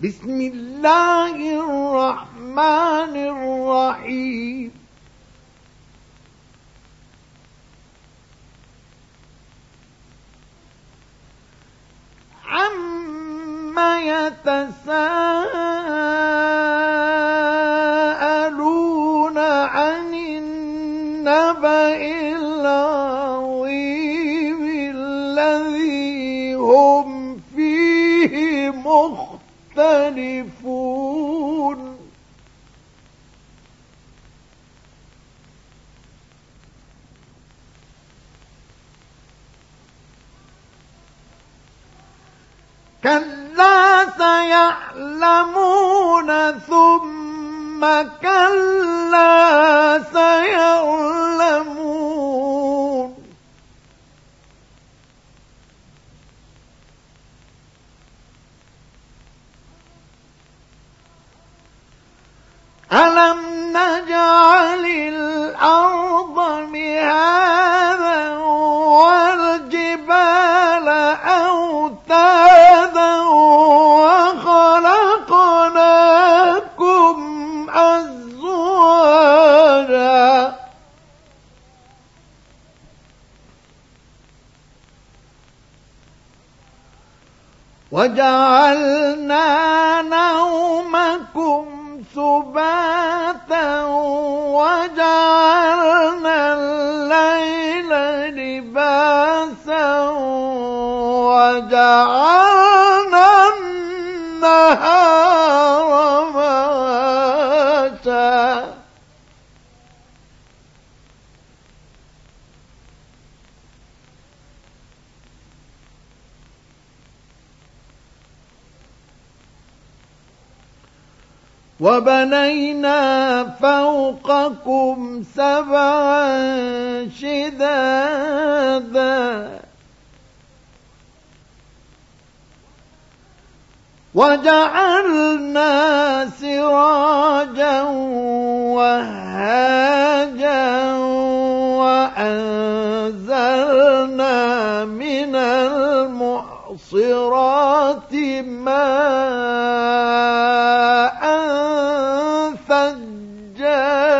بسم الله الرحمن الرحيم. عم يتساءلون عن النبأ مختلفون كلا سيعلمون ثم كلا سيعلمون ألم نجعل الأرض مهادا والجبال أوتادا وخلقناكم أزواجا وجعلنا وجعلنا النهار معاشا وبنينا فوقكم سبعا شدادا. وجعلنا سراجا وهاجا وأنزلنا من المعصرات ماء ثجاجا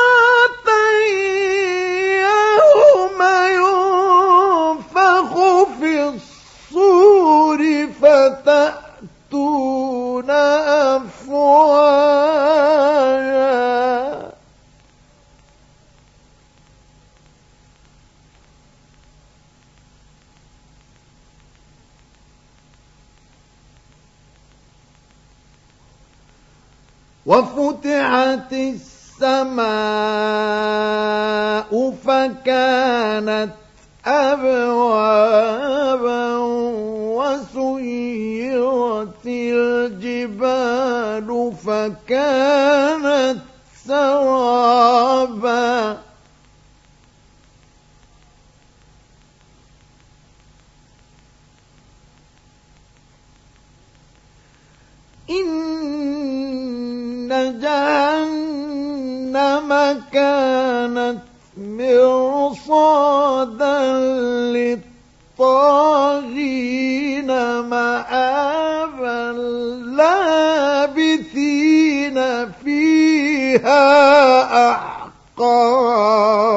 وفتحت السماء فكانت أبوابا وسيرت الجبال فكانت سرابا. إن جهنم كانت مرصادا للطاغين مآبا لابثين فيها أحقابا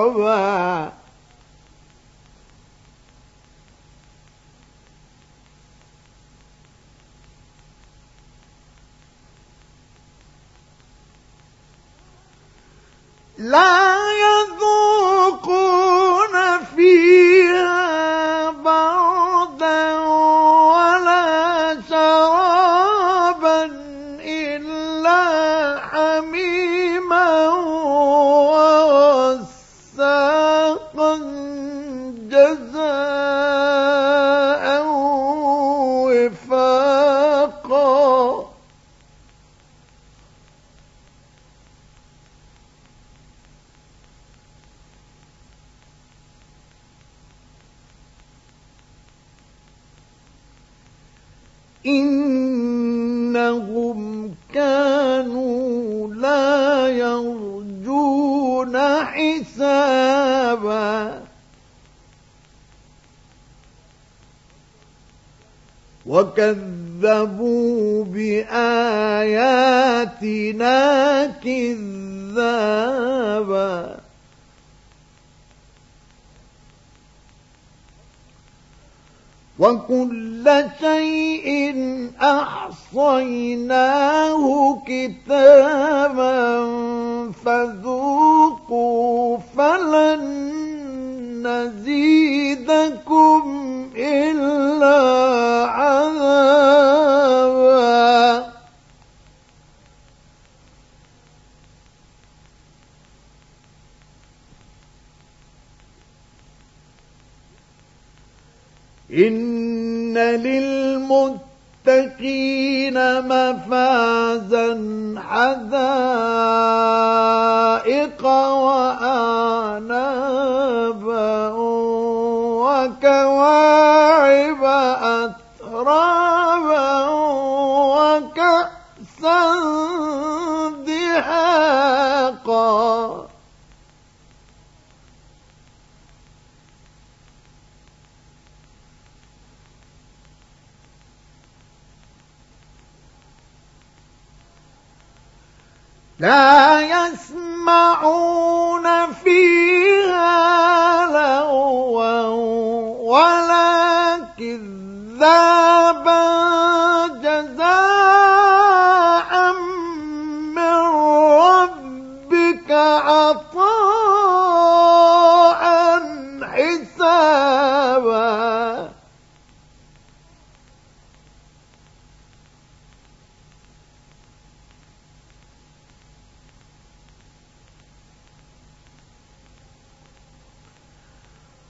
إنهم كانوا لا يرجون حسابا. وكذبوا بآياتنا كذابا. وكل شيء أحصيناه كتابا فذوقوا فلن نزيدكم للمتقين مفازا حدائق وآنابا وكواعب أترابا وكأسا دحاقا لا يسمعون فيها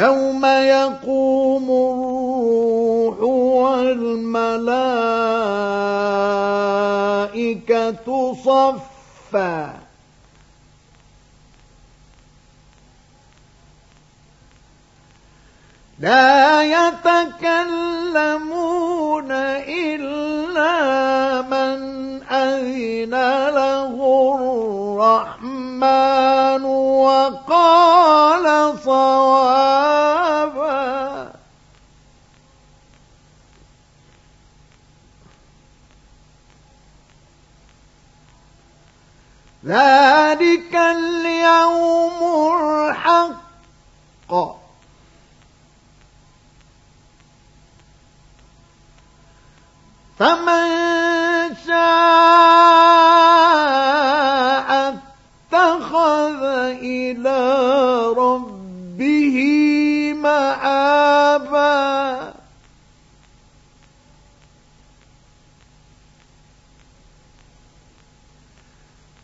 يوم يقوم الروح والملائكة صفا. لا يتكلمون إلا من أذن له الرحمن وقال صوابا ذلك اليوم الحق. فمن